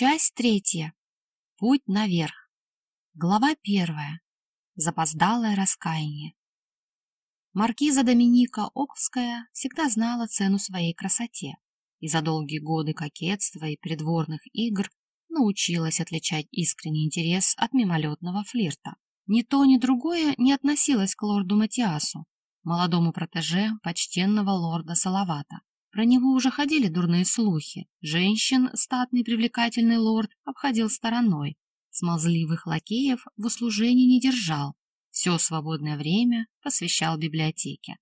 Часть третья. Путь наверх. Глава первая. Запоздалое раскаяние. Маркиза Доминика Окская всегда знала цену своей красоте и за долгие годы кокетства и придворных игр научилась отличать искренний интерес от мимолетного флирта. Ни то, ни другое не относилось к лорду Матиасу, молодому протеже почтенного лорда Салавата. Про него уже ходили дурные слухи. Женщин статный привлекательный лорд обходил стороной. Смазливых лакеев в услужении не держал. Все свободное время посвящал библиотеке.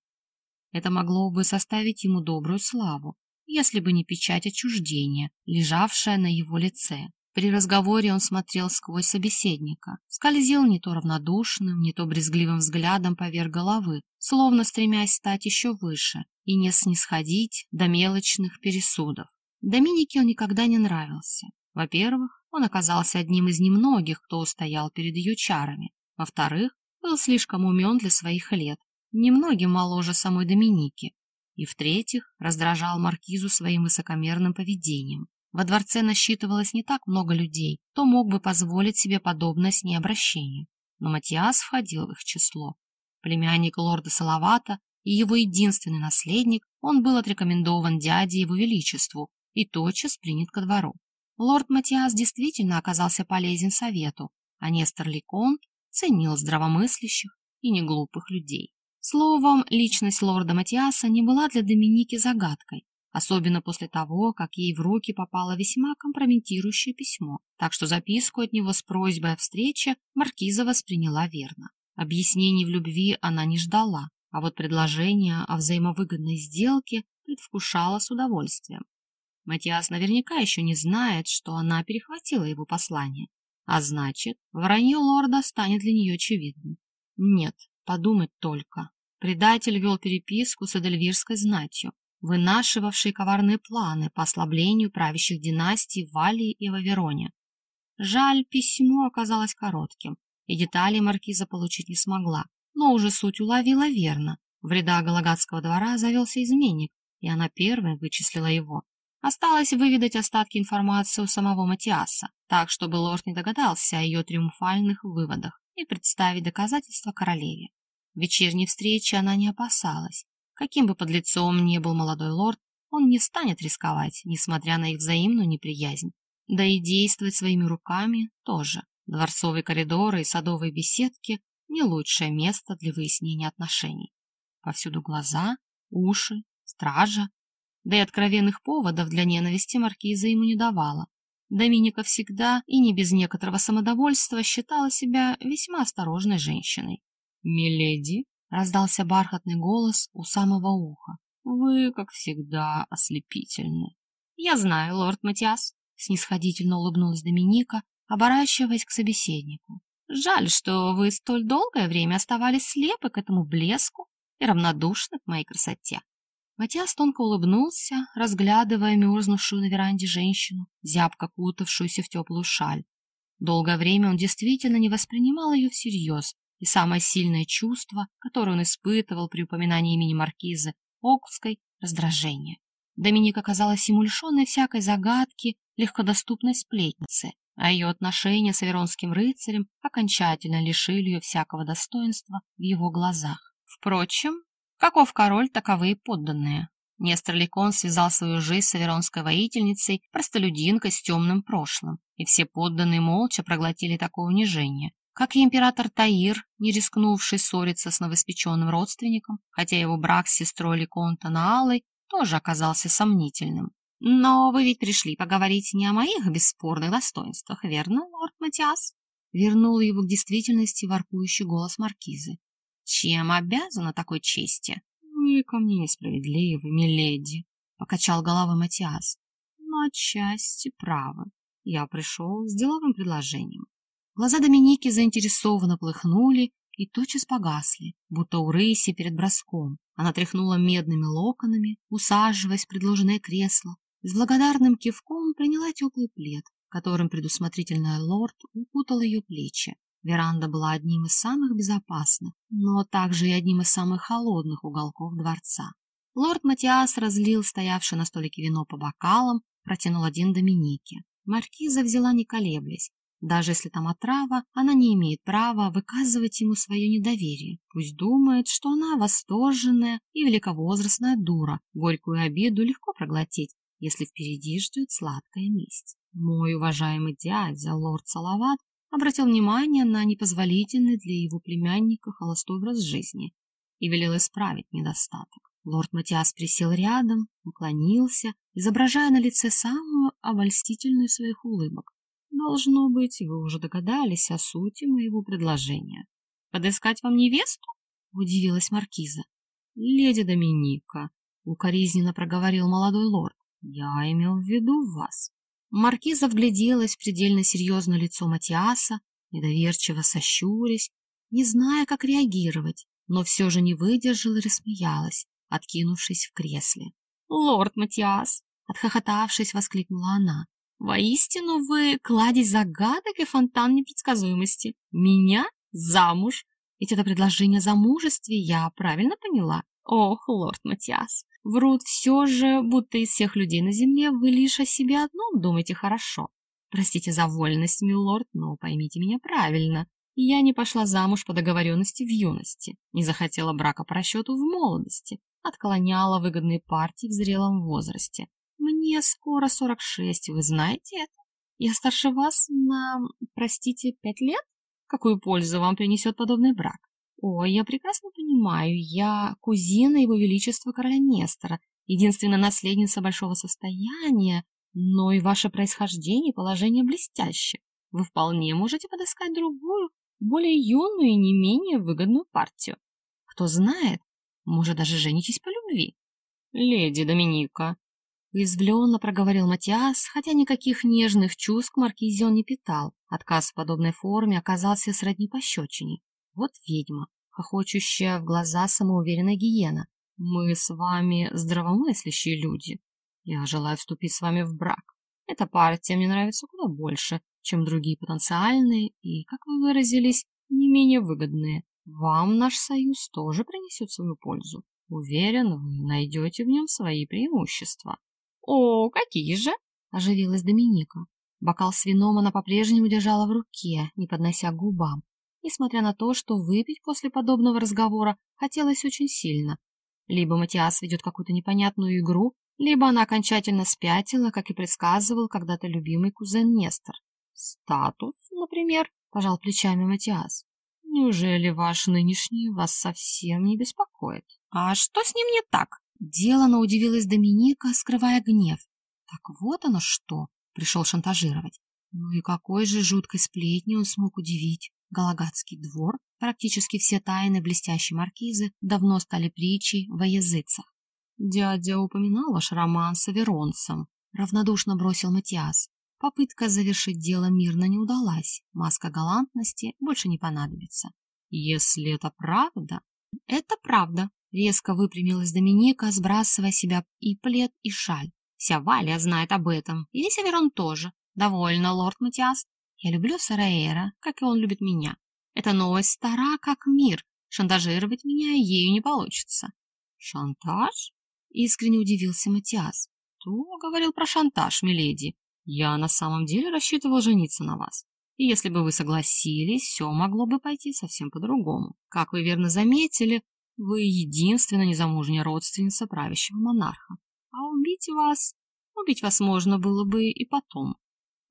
Это могло бы составить ему добрую славу, если бы не печать отчуждения, лежавшая на его лице. При разговоре он смотрел сквозь собеседника, скользил не то равнодушным, не то брезгливым взглядом поверх головы, словно стремясь стать еще выше и не снисходить до мелочных пересудов. Доминике он никогда не нравился. Во-первых, он оказался одним из немногих, кто устоял перед ее чарами. Во-вторых, был слишком умен для своих лет, немногим моложе самой Доминики. И в-третьих, раздражал маркизу своим высокомерным поведением. Во дворце насчитывалось не так много людей, кто мог бы позволить себе подобное с ней обращение. Но Матиас входил в их число. Племянник лорда Салавата и его единственный наследник, он был отрекомендован дяде его величеству и тотчас принят ко двору. Лорд Матиас действительно оказался полезен совету, а Нестор Ликон ценил здравомыслящих и неглупых людей. Словом, личность лорда Матиаса не была для Доминики загадкой, особенно после того, как ей в руки попало весьма компрометирующее письмо, так что записку от него с просьбой о встрече Маркиза восприняла верно. Объяснений в любви она не ждала, а вот предложение о взаимовыгодной сделке предвкушала с удовольствием. Матиас наверняка еще не знает, что она перехватила его послание, а значит, вранье лорда станет для нее очевидным. Нет, подумать только. Предатель вел переписку с Эдельвирской знатью, вынашивавший коварные планы по ослаблению правящих династий в Валии и Вавероне. Жаль, письмо оказалось коротким, и детали маркиза получить не смогла, но уже суть уловила верно. В рядах Галагатского двора завелся изменник, и она первой вычислила его. Осталось выведать остатки информации у самого Матиаса, так, чтобы лорд не догадался о ее триумфальных выводах и представить доказательства королеве. Вечерней встрече она не опасалась, Каким бы подлецом ни был молодой лорд, он не станет рисковать, несмотря на их взаимную неприязнь. Да и действовать своими руками тоже. Дворцовые коридоры и садовые беседки – не лучшее место для выяснения отношений. Повсюду глаза, уши, стража. Да и откровенных поводов для ненависти маркиза ему не давала. Доминика всегда и не без некоторого самодовольства считала себя весьма осторожной женщиной. «Миледи», Раздался бархатный голос у самого уха. Вы, как всегда, ослепительны. Я знаю, лорд Матиас, снисходительно улыбнулась Доминика, оборачиваясь к собеседнику. Жаль, что вы столь долгое время оставались слепы к этому блеску и равнодушны к моей красоте. Матиас тонко улыбнулся, разглядывая мерзнувшую на веранде женщину, зябко кутавшуюся в теплую шаль. Долгое время он действительно не воспринимал ее всерьез, и самое сильное чувство, которое он испытывал при упоминании имени маркизы Окской — раздражение. Доминика казалась ему лишенной всякой загадки, легкодоступной сплетницы, а ее отношения с аверонским рыцарем окончательно лишили ее всякого достоинства в его глазах. Впрочем, каков король, таковы и подданные. Нестор Ликон связал свою жизнь с аверонской воительницей, простолюдинкой с темным прошлым, и все подданные молча проглотили такое унижение, как и император Таир, не рискнувший ссориться с новоспеченным родственником, хотя его брак с сестрой Леконта Наалой тоже оказался сомнительным. Но вы ведь пришли поговорить не о моих бесспорных достоинствах, верно, лорд Матиас? Вернул его к действительности воркующий голос маркизы. Чем обязана такой чести? Вы ко мне несправедливы, миледи, покачал головой Матиас. Но отчасти правы. Я пришел с деловым предложением. Глаза Доминики заинтересованно плыхнули и тотчас погасли, будто у рыси перед броском. Она тряхнула медными локонами, усаживаясь в предложенное кресло. С благодарным кивком приняла теплый плед, которым предусмотрительный лорд укутал ее плечи. Веранда была одним из самых безопасных, но также и одним из самых холодных уголков дворца. Лорд Матиас разлил стоявшее на столике вино по бокалам, протянул один Доминике. Маркиза взяла не колеблясь. Даже если там отрава, она не имеет права выказывать ему свое недоверие. Пусть думает, что она восторженная и великовозрастная дура. Горькую обиду легко проглотить, если впереди ждет сладкая месть. Мой уважаемый дядя, лорд Салават, обратил внимание на непозволительный для его племянника холостой образ жизни и велел исправить недостаток. Лорд Матиас присел рядом, наклонился, изображая на лице самую обольстительную своих улыбок. Должно быть, вы уже догадались о сути моего предложения. Подыскать вам невесту? Удивилась маркиза. Леди Доминика, укоризненно проговорил молодой лорд. Я имел в виду вас. Маркиза вгляделась в предельно серьезное лицо Матиаса, недоверчиво сощурясь, не зная, как реагировать, но все же не выдержала и рассмеялась, откинувшись в кресле. «Лорд Матиас!» — отхохотавшись, воскликнула она. «Воистину вы кладезь загадок и фонтан непредсказуемости. Меня? Замуж? Ведь это предложение о замужестве я правильно поняла? Ох, лорд Матиас, врут все же, будто из всех людей на земле вы лишь о себе одном думаете хорошо. Простите за вольность, милорд, но поймите меня правильно. Я не пошла замуж по договоренности в юности, не захотела брака по расчету в молодости, отклоняла выгодные партии в зрелом возрасте. Мне скоро сорок шесть, вы знаете это? Я старше вас на, простите, пять лет? Какую пользу вам принесет подобный брак? Ой, я прекрасно понимаю, я кузина его величества короля Нестора, единственная наследница большого состояния, но и ваше происхождение и положение блестяще. Вы вполне можете подыскать другую, более юную и не менее выгодную партию. Кто знает, может, даже женитесь по любви. Леди Доминика, уязвленно проговорил Матиас, хотя никаких нежных чувств к маркизе он не питал. Отказ в подобной форме оказался сродни пощечине. Вот ведьма, хохочущая в глаза самоуверенная гиена. Мы с вами здравомыслящие люди. Я желаю вступить с вами в брак. Эта партия мне нравится куда больше, чем другие потенциальные и, как вы выразились, не менее выгодные. Вам наш союз тоже принесет свою пользу. Уверен, вы найдете в нем свои преимущества. О, какие же? Оживилась Доминика. Бокал с вином она по-прежнему держала в руке, не поднося к губам несмотря на то, что выпить после подобного разговора хотелось очень сильно. Либо Матиас ведет какую-то непонятную игру, либо она окончательно спятила, как и предсказывал когда-то любимый кузен Нестор. «Статус, например», — пожал плечами Матиас. «Неужели ваш нынешний вас совсем не беспокоит?» «А что с ним не так?» Делано удивилась Доминика, скрывая гнев. «Так вот оно что!» — пришел шантажировать. Ну и какой же жуткой сплетни он смог удивить. Галагатский двор, практически все тайны блестящей маркизы давно стали притчей во языцах. «Дядя упоминал ваш роман с Аверонцем», — равнодушно бросил Матиас. Попытка завершить дело мирно не удалась, маска галантности больше не понадобится. «Если это правда...» «Это правда», — резко выпрямилась Доминика, сбрасывая себя и плед, и шаль. «Вся Валя знает об этом, и весь Аверон тоже. Довольно, лорд Матиас. Я люблю Сараэра, как и он любит меня. Эта новость стара, как мир. Шантажировать меня ею не получится. Шантаж? Искренне удивился Матиас. Кто говорил про шантаж, миледи? Я на самом деле рассчитывал жениться на вас. И если бы вы согласились, все могло бы пойти совсем по-другому. Как вы верно заметили, вы единственная незамужняя родственница правящего монарха. А убить вас... Убить вас можно было бы и потом.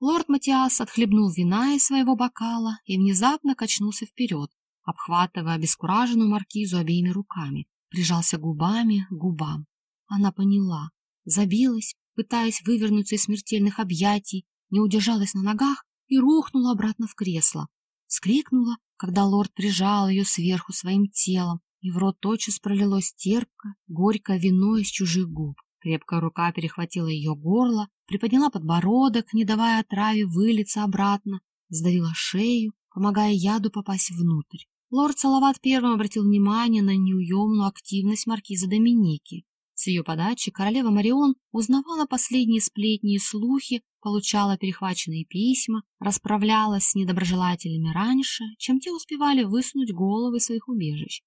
Лорд Матиас отхлебнул вина из своего бокала и внезапно качнулся вперед, обхватывая обескураженную маркизу обеими руками, прижался губами к губам. Она поняла, забилась, пытаясь вывернуться из смертельных объятий, не удержалась на ногах и рухнула обратно в кресло. Скрикнула, когда лорд прижал ее сверху своим телом, и в рот тотчас пролилось терпко, горькое вино из чужих губ. Крепкая рука перехватила ее горло, приподняла подбородок, не давая отраве вылиться обратно, сдавила шею, помогая яду попасть внутрь. Лорд Салават первым обратил внимание на неуемную активность маркиза Доминики. С ее подачи королева Марион узнавала последние сплетни и слухи, получала перехваченные письма, расправлялась с недоброжелателями раньше, чем те успевали высунуть головы своих убежищ.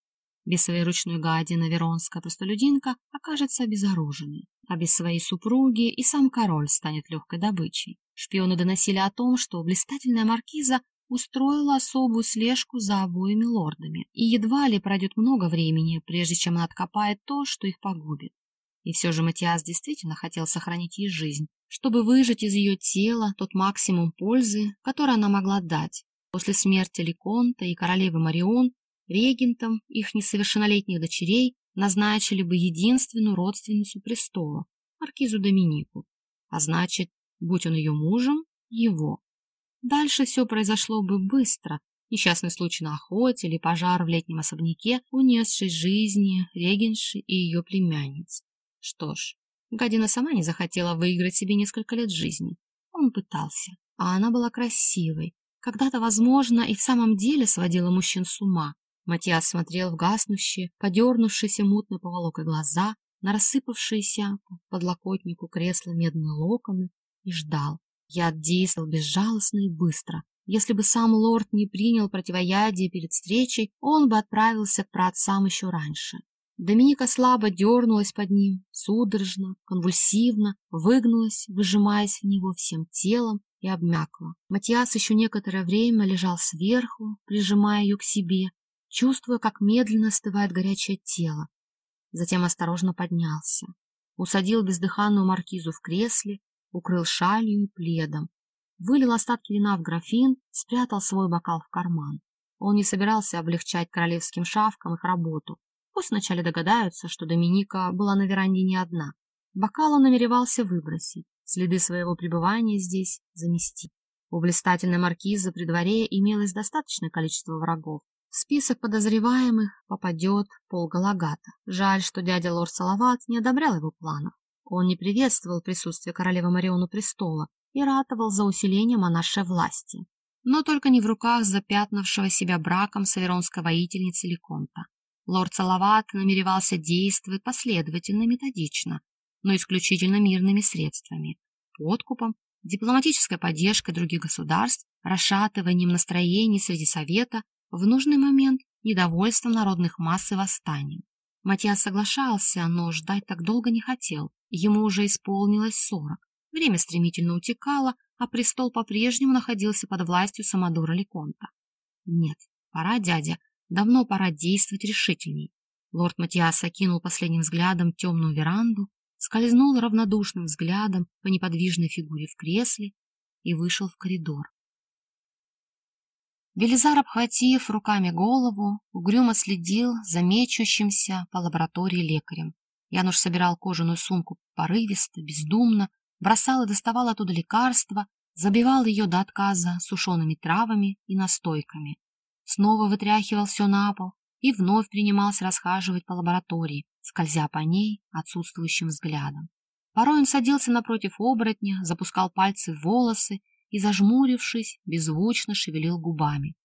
Без своей ручной гадины веронская простолюдинка окажется обезоруженной, а без своей супруги и сам король станет легкой добычей. Шпионы доносили о том, что блистательная маркиза устроила особую слежку за обоими лордами, и едва ли пройдет много времени, прежде чем она откопает то, что их погубит. И все же Матиас действительно хотел сохранить ей жизнь, чтобы выжать из ее тела тот максимум пользы, который она могла дать. После смерти Леконта и королевы Марион регентом их несовершеннолетних дочерей назначили бы единственную родственницу престола, маркизу Доминику, а значит, будь он ее мужем, его. Дальше все произошло бы быстро. Несчастный случай на охоте или пожар в летнем особняке, унесший жизни регенши и ее племянниц. Что ж, гадина сама не захотела выиграть себе несколько лет жизни. Он пытался, а она была красивой. Когда-то, возможно, и в самом деле сводила мужчин с ума. Матиас смотрел в гаснущие, подернувшиеся мутной поволокой глаза, на рассыпавшиеся по подлокотнику кресла медные локоны и ждал. Яд действовал безжалостно и быстро. Если бы сам лорд не принял противоядие перед встречей, он бы отправился к праотцам еще раньше. Доминика слабо дернулась под ним, судорожно, конвульсивно, выгнулась, выжимаясь в него всем телом и обмякла. Матиас еще некоторое время лежал сверху, прижимая ее к себе, чувствуя, как медленно остывает горячее тело. Затем осторожно поднялся, усадил бездыханную маркизу в кресле укрыл шалью и пледом, вылил остатки вина в графин, спрятал свой бокал в карман. Он не собирался облегчать королевским шавкам их работу. Пусть вначале догадаются, что Доминика была на веранде не одна. Бокал он намеревался выбросить, следы своего пребывания здесь замести. У блистательной маркизы при дворе имелось достаточное количество врагов. В список подозреваемых попадет Пол Галагата. Жаль, что дядя лорд Салават не одобрял его планов. Он не приветствовал присутствие королевы Мариону престола и ратовал за усиление монаршей власти, но только не в руках запятнавшего себя браком саверонской воительницы Леконта. Лорд Салават намеревался действовать последовательно и методично, но исключительно мирными средствами, подкупом, дипломатической поддержкой других государств, расшатыванием настроений среди Совета, в нужный момент недовольством народных масс и восстанием. Матиас соглашался, но ждать так долго не хотел. Ему уже исполнилось сорок. Время стремительно утекало, а престол по-прежнему находился под властью Самодура Леконта. Нет, пора, дядя, давно пора действовать решительней. Лорд Матиас окинул последним взглядом темную веранду, скользнул равнодушным взглядом по неподвижной фигуре в кресле и вышел в коридор. Велизар, обхватив руками голову, угрюмо следил за мечущимся по лаборатории лекарем. Януш собирал кожаную сумку порывисто, бездумно, бросал и доставал оттуда лекарства, забивал ее до отказа сушеными травами и настойками. Снова вытряхивал все на пол и вновь принимался расхаживать по лаборатории, скользя по ней отсутствующим взглядом. Порой он садился напротив оборотня, запускал пальцы в волосы и, зажмурившись, беззвучно шевелил губами.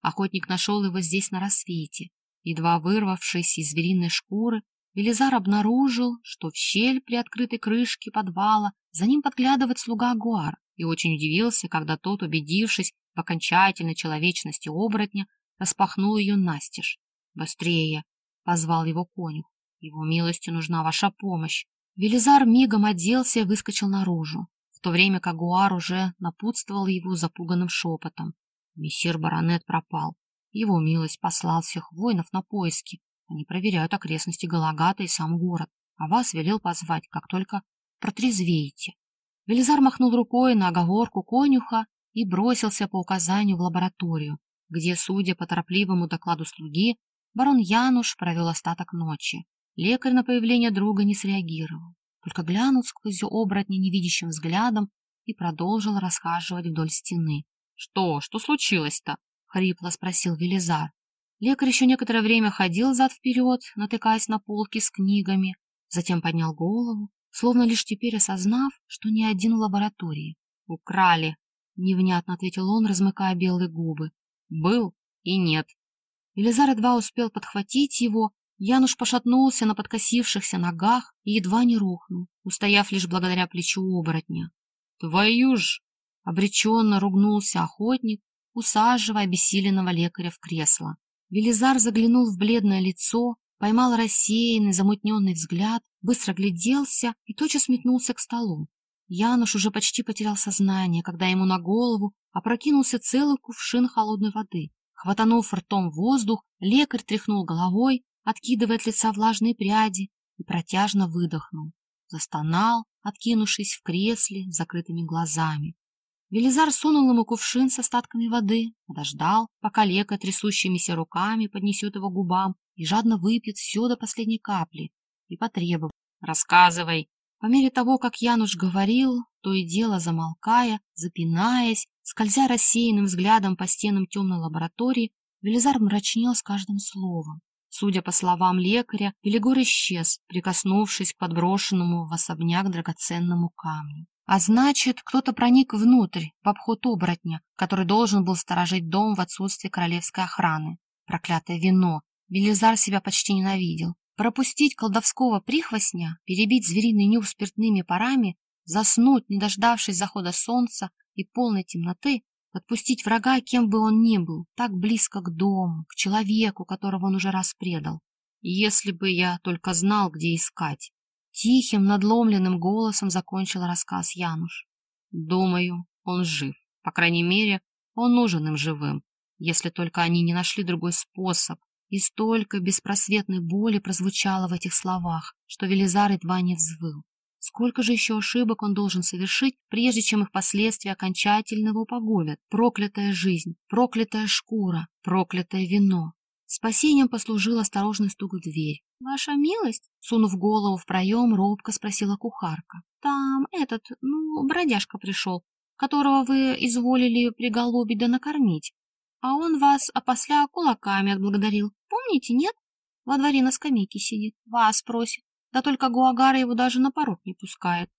Охотник нашел его здесь на рассвете. Едва вырвавшись из звериной шкуры, Велизар обнаружил, что в щель при открытой крышке подвала за ним подглядывает слуга Гуар, и очень удивился, когда тот, убедившись в окончательной человечности оборотня, распахнул ее настежь. «Быстрее!» — позвал его конюх. «Его милости нужна ваша помощь!» Велизар мигом оделся и выскочил наружу, в то время как Гуар уже напутствовал его запуганным шепотом. Мессир баронет пропал. Его милость послал всех воинов на поиски, они проверяют окрестности Галагата и сам город, а вас велел позвать, как только протрезвеете. Велизар махнул рукой на оговорку конюха и бросился по указанию в лабораторию, где, судя по торопливому докладу слуги, барон Януш провел остаток ночи. Лекарь на появление друга не среагировал, только глянул сквозь оборотня невидящим взглядом и продолжил расхаживать вдоль стены. — Что? Что случилось-то? — хрипло спросил Велизар. Лекарь еще некоторое время ходил зад-вперед, натыкаясь на полки с книгами, затем поднял голову, словно лишь теперь осознав, что ни один в лаборатории. «Украли!» — невнятно ответил он, размыкая белые губы. «Был и нет». Елизар едва успел подхватить его, Януш пошатнулся на подкосившихся ногах и едва не рухнул, устояв лишь благодаря плечу оборотня. «Твою ж!» — обреченно ругнулся охотник, усаживая обессиленного лекаря в кресло. Велизар заглянул в бледное лицо, поймал рассеянный, замутненный взгляд, быстро гляделся и тотчас метнулся к столу. Януш уже почти потерял сознание, когда ему на голову опрокинулся целый кувшин холодной воды. Хватанув ртом воздух, лекарь тряхнул головой, откидывая от лица влажные пряди, и протяжно выдохнул. Застонал, откинувшись в кресле с закрытыми глазами. Велизар сунул ему кувшин с остатками воды, подождал, пока лекарь трясущимися руками поднесет его губам и жадно выпьет все до последней капли, и потребовал. «Рассказывай!» По мере того, как Януш говорил, то и дело замолкая, запинаясь, скользя рассеянным взглядом по стенам темной лаборатории, Велизар мрачнел с каждым словом. Судя по словам лекаря, Велигор исчез, прикоснувшись к подброшенному в особняк драгоценному камню. А значит, кто-то проник внутрь, в обход оборотня, который должен был сторожить дом в отсутствие королевской охраны. Проклятое вино. Велизар себя почти ненавидел. Пропустить колдовского прихвостня, перебить звериный нюх спиртными парами, заснуть, не дождавшись захода солнца и полной темноты, подпустить врага, кем бы он ни был, так близко к дому, к человеку, которого он уже раз предал. Если бы я только знал, где искать. Тихим, надломленным голосом закончил рассказ Януш. Думаю, он жив. По крайней мере, он нужен им живым, если только они не нашли другой способ, и столько беспросветной боли прозвучало в этих словах, что Велизар едва не взвыл. Сколько же еще ошибок он должен совершить, прежде чем их последствия окончательно его погубят? Проклятая жизнь, проклятая шкура, проклятое вино. Спасением послужил осторожный стук в дверь. «Ваша милость?» — сунув голову в проем, робко спросила кухарка. «Там этот, ну, бродяжка пришел, которого вы изволили приголубить да накормить. А он вас опосля кулаками отблагодарил. Помните, нет? Во дворе на скамейке сидит, вас просит. Да только Гуагара его даже на порог не пускает.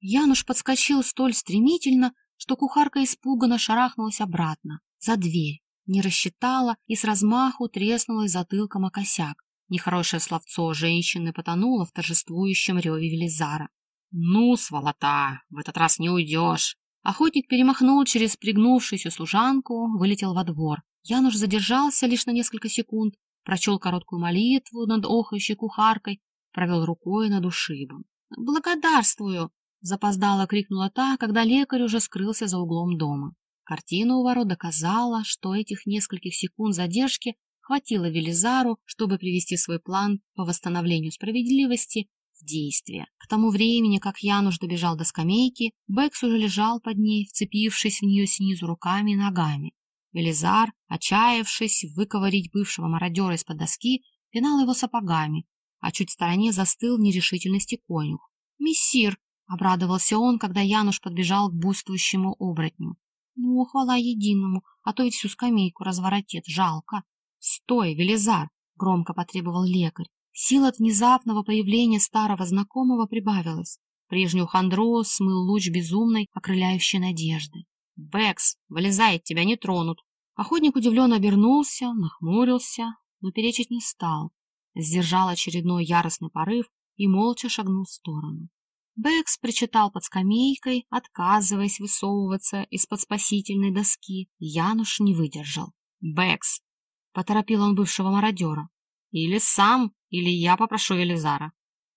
Януш подскочил столь стремительно, что кухарка испуганно шарахнулась обратно, за дверь, не рассчитала и с размаху треснулась затылком о косяк. Нехорошее словцо женщины потонуло в торжествующем реве Велизара. «Ну, сволота, в этот раз не уйдешь!» Охотник перемахнул через пригнувшуюся служанку, вылетел во двор. Януш задержался лишь на несколько секунд, прочел короткую молитву над охающей кухаркой, провел рукой над ушибом. «Благодарствую!» — запоздало крикнула та, когда лекарь уже скрылся за углом дома. Картина у ворот доказала, что этих нескольких секунд задержки хватило Велизару, чтобы привести свой план по восстановлению справедливости в действие. К тому времени, как Януш добежал до скамейки, Бэкс уже лежал под ней, вцепившись в нее снизу руками и ногами. Велизар, отчаявшись выковырить бывшего мародера из-под доски, пинал его сапогами, а чуть в стороне застыл в нерешительности конюх. «Мессир!» — обрадовался он, когда Януш подбежал к буйствующему оборотню. «Ну, хвала единому, а то ведь всю скамейку разворотит, жалко!» «Стой, Велизар!» — громко потребовал лекарь. Сила от внезапного появления старого знакомого прибавилась. Прежнюю хандру смыл луч безумной, окрыляющей надежды. «Бэкс, вылезай, тебя не тронут!» Охотник удивленно обернулся, нахмурился, но перечить не стал. Сдержал очередной яростный порыв и молча шагнул в сторону. Бэкс причитал под скамейкой, отказываясь высовываться из-под спасительной доски. Януш не выдержал. «Бэкс!» — поторопил он бывшего мародера. «Или сам или я попрошу Елизара.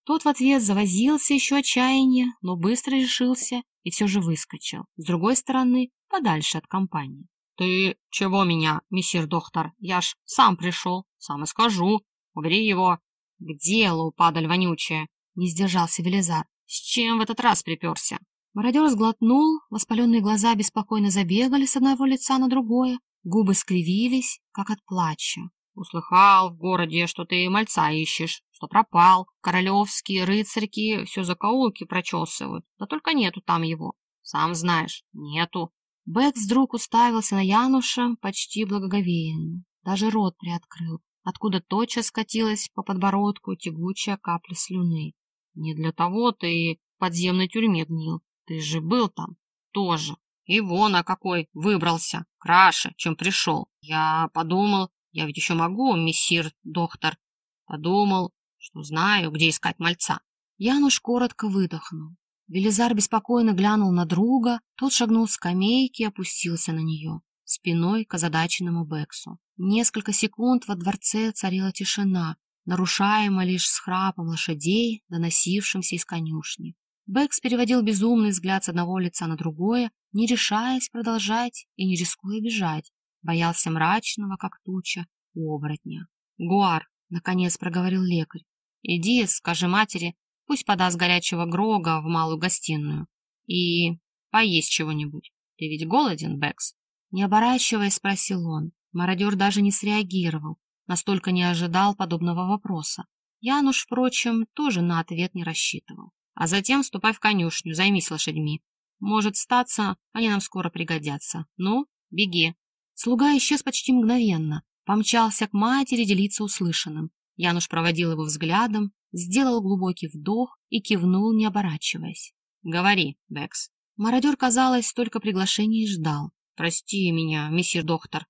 Тот в ответ завозился еще отчаяние, но быстро решился и все же выскочил. С другой стороны, подальше от компании. «Ты чего меня, мессир доктор? Я ж сам пришел, сам и скажу. Убери его. К делу, падаль вонючая!» Не сдержался Велизар. «С чем в этот раз приперся?» Мародер сглотнул, воспаленные глаза беспокойно забегали с одного лица на другое, губы скривились, как от плача. Услыхал в городе, что ты мальца ищешь, что пропал. Королевские рыцарьки все закоулки прочесывают, да только нету там его. Сам знаешь, нету. Бэкс вдруг уставился на Януша почти благоговейно. Даже рот приоткрыл, откуда тотчас скатилась по подбородку тягучая капля слюны. Не для того ты в подземной тюрьме гнил. Ты же был там тоже. И вон, а какой выбрался, краше, чем пришел. Я подумал, я ведь еще могу, мессир доктор. Подумал, что знаю, где искать мальца. Януш коротко выдохнул. Велизар беспокойно глянул на друга, тот шагнул с скамейки и опустился на нее, спиной к озадаченному Бексу. Несколько секунд во дворце царила тишина, нарушаемая лишь схрапом лошадей, доносившимся из конюшни. Бэкс переводил безумный взгляд с одного лица на другое, не решаясь продолжать и не рискуя бежать. Боялся мрачного, как туча, оборотня. «Гуар», — наконец проговорил лекарь, — «иди, скажи матери, пусть подаст горячего грога в малую гостиную. И поесть чего-нибудь. Ты ведь голоден, Бэкс?» Не оборачиваясь, спросил он. Мародер даже не среагировал, настолько не ожидал подобного вопроса. Януш, впрочем, тоже на ответ не рассчитывал. А затем ступай в конюшню, займись лошадьми. Может, статься, они нам скоро пригодятся. Ну, беги. Слуга исчез почти мгновенно, помчался к матери делиться услышанным. Януш проводил его взглядом, сделал глубокий вдох и кивнул, не оборачиваясь. «Говори, Бэкс». Мародер, казалось, только приглашение ждал. «Прости меня, месье доктор».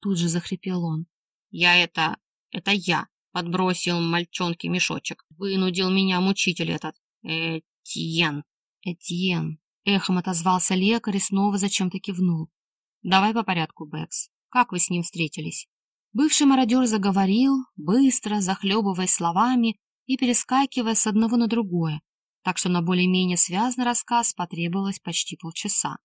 Тут же захрипел он. «Я это... это я подбросил мальчонке мешочек. Вынудил меня мучитель этот. Этьен. Этьен. Эхом отозвался лекарь и снова зачем-то кивнул. Давай по порядку, Бэкс. Как вы с ним встретились? Бывший мародер заговорил, быстро, захлебываясь словами и перескакивая с одного на другое, так что на более-менее связанный рассказ потребовалось почти полчаса.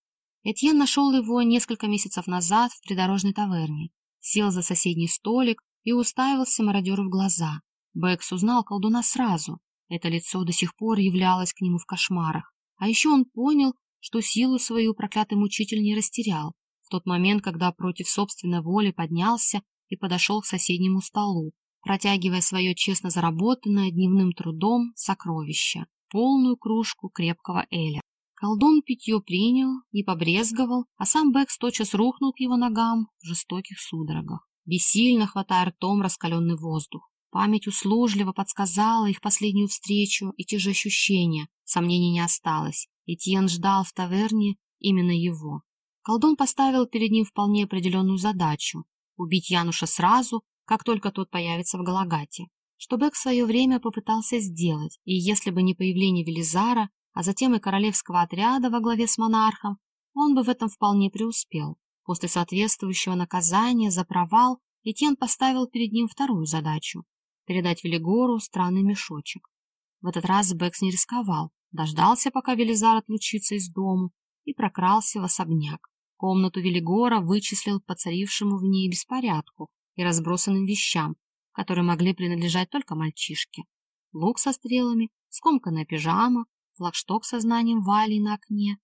Этьен нашел его несколько месяцев назад в придорожной таверне, сел за соседний столик и уставился мародеру в глаза. Бэкс узнал колдуна сразу. Это лицо до сих пор являлось к нему в кошмарах. А еще он понял, что силу свою проклятый мучитель не растерял. В тот момент, когда против собственной воли поднялся и подошел к соседнему столу, протягивая свое честно заработанное дневным трудом сокровище, полную кружку крепкого эля. Колдун питье принял, не побрезговал, а сам Бэкс тотчас рухнул к его ногам в жестоких судорогах бессильно хватая ртом раскаленный воздух. Память услужливо подсказала их последнюю встречу и те же ощущения. Сомнений не осталось. Этьен ждал в таверне именно его. Колдун поставил перед ним вполне определенную задачу — убить Януша сразу, как только тот появится в Галагате. Что Бек в свое время попытался сделать, и если бы не появление Велизара, а затем и королевского отряда во главе с монархом, он бы в этом вполне преуспел. После соответствующего наказания за провал Этьен поставил перед ним вторую задачу — передать Велигору странный мешочек. В этот раз Бэкс не рисковал, дождался, пока Велизар отлучится из дому, и прокрался в особняк. Комнату Велигора вычислил по царившему в ней беспорядку и разбросанным вещам, которые могли принадлежать только мальчишке. Лук со стрелами, скомканная пижама, флагшток со знанием Вали на окне,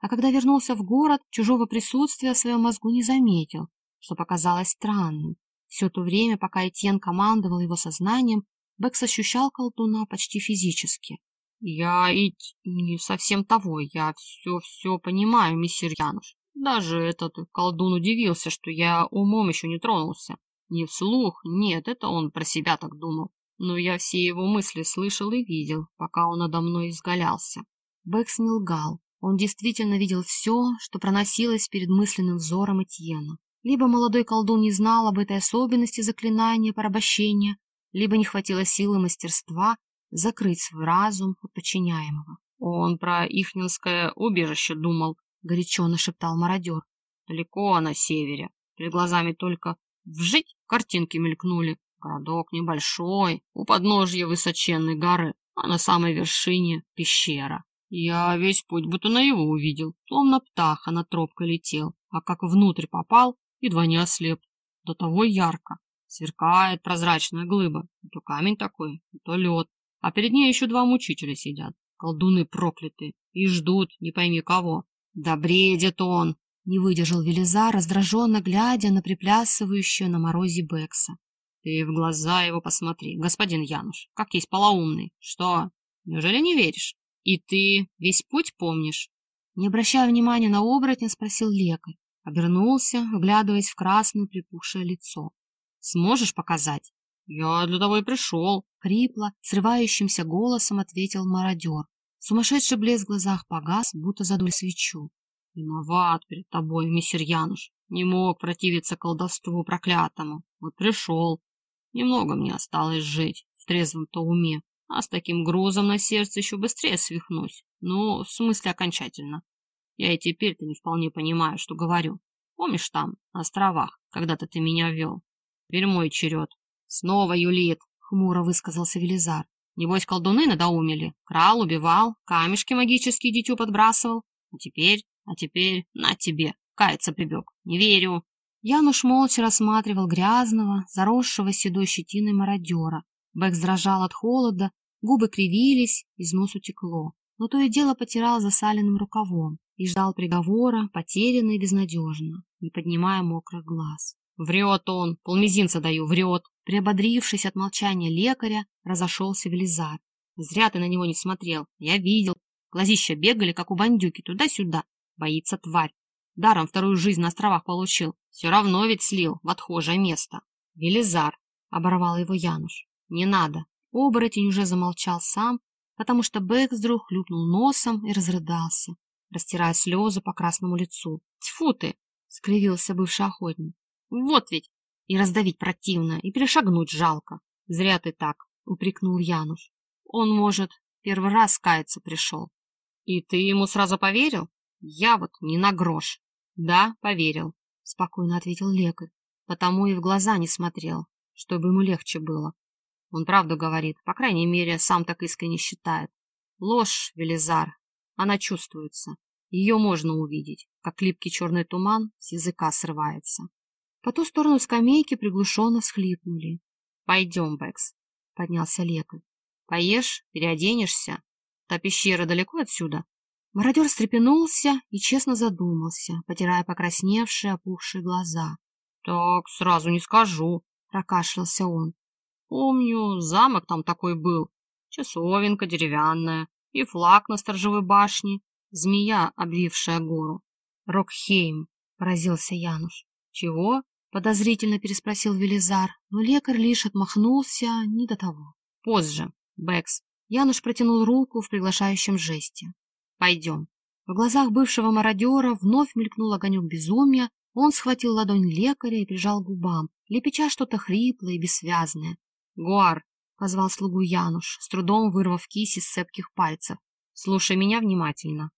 а когда вернулся в город, чужого присутствия в своем мозгу не заметил, что показалось странным. Все то время, пока Этьен командовал его сознанием, Бэкс ощущал колдуна почти физически. «Я и не совсем того, я все-все понимаю, мистер Януш. Даже этот колдун удивился, что я умом еще не тронулся. Не вслух, нет, это он про себя так думал. Но я все его мысли слышал и видел, пока он надо мной изгалялся». Бэкс не лгал. Он действительно видел все, что проносилось перед мысленным взором Этьена. Либо молодой колдун не знал об этой особенности заклинания порабощения, либо не хватило силы мастерства закрыть свой разум от подчиняемого. Он про Ихнинское убежище думал, — горячо нашептал мародер. Далеко на севере. Перед глазами только вжить картинки мелькнули. Городок небольшой, у подножья высоченной горы, а на самой вершине пещера. Я весь путь будто на его увидел, словно птаха над тропкой летел, а как внутрь попал, едва не ослеп. До того ярко. Сверкает прозрачная глыба. То камень такой, то лед. А перед ней еще два мучителя сидят. Колдуны проклятые. И ждут, не пойми кого. Да бредит он! Не выдержал Велизар, раздраженно глядя на приплясывающую на морозе Бекса. Ты в глаза его посмотри, господин Януш, как есть полоумный. Что, неужели не веришь? И ты весь путь помнишь? Не обращая внимания на оборотня, спросил лекарь. Обернулся, вглядываясь в красное припухшее лицо. Сможешь показать? Я для того и пришел. Хрипло, срывающимся голосом ответил мародер. Сумасшедший блеск в глазах погас, будто задуль свечу. Виноват перед тобой, мистер Януш. Не мог противиться колдовству проклятому. Вот пришел. Немного мне осталось жить в трезвом-то уме а с таким грузом на сердце еще быстрее свихнусь. Ну, в смысле окончательно. Я и теперь-то не вполне понимаю, что говорю. Помнишь там, на островах, когда-то ты меня вел? Теперь мой черед. Снова юлит, хмуро высказался Велизар. Небось, колдуны надоумили. Крал, убивал, камешки магические дитю подбрасывал. А теперь, а теперь, на тебе, каяться прибег. Не верю. Януш молча рассматривал грязного, заросшего седой щетиной мародера. Бэк дрожал от холода, губы кривились, из носу текло. Но то и дело потирал засаленным рукавом и ждал приговора, потерянно и безнадежно, не поднимая мокрых глаз. «Врет он! Полмизинца даю, врет!» Приободрившись от молчания лекаря, разошелся Велизар. «Зря ты на него не смотрел. Я видел. Глазища бегали, как у бандюки, туда-сюда. Боится тварь. Даром вторую жизнь на островах получил. Все равно ведь слил в отхожее место. Велизар!» — оборвал его Януш. «Не надо!» Оборотень уже замолчал сам, потому что Бэк вдруг хлюпнул носом и разрыдался, растирая слезы по красному лицу. «Тьфу ты!» — скривился бывший охотник. «Вот ведь! И раздавить противно, и перешагнуть жалко. Зря ты так!» — упрекнул Януш. «Он, может, первый раз каяться пришел. И ты ему сразу поверил? Я вот не на грош. Да, поверил, — спокойно ответил лекарь, потому и в глаза не смотрел, чтобы ему легче было. Он правду говорит, по крайней мере, сам так искренне считает. Ложь, Велизар, она чувствуется. Ее можно увидеть, как липкий черный туман с языка срывается. По ту сторону скамейки приглушенно всхлипнули. — Пойдем, Бэкс, — поднялся лекарь. — Поешь, переоденешься. Та пещера далеко отсюда? Мародер встрепенулся и честно задумался, потирая покрасневшие, опухшие глаза. — Так, сразу не скажу, — прокашлялся он. Помню, замок там такой был. Часовенка деревянная и флаг на сторожевой башне, змея, обвившая гору. Рокхейм, поразился Януш. Чего? Подозрительно переспросил Велизар, но лекарь лишь отмахнулся не до того. Позже, Бэкс. Януш протянул руку в приглашающем жесте. Пойдем. В глазах бывшего мародера вновь мелькнул огонек безумия, он схватил ладонь лекаря и прижал к губам, лепеча что-то хриплое и бессвязное. «Гуар!» — позвал слугу Януш, с трудом вырвав кисть из цепких пальцев. «Слушай меня внимательно.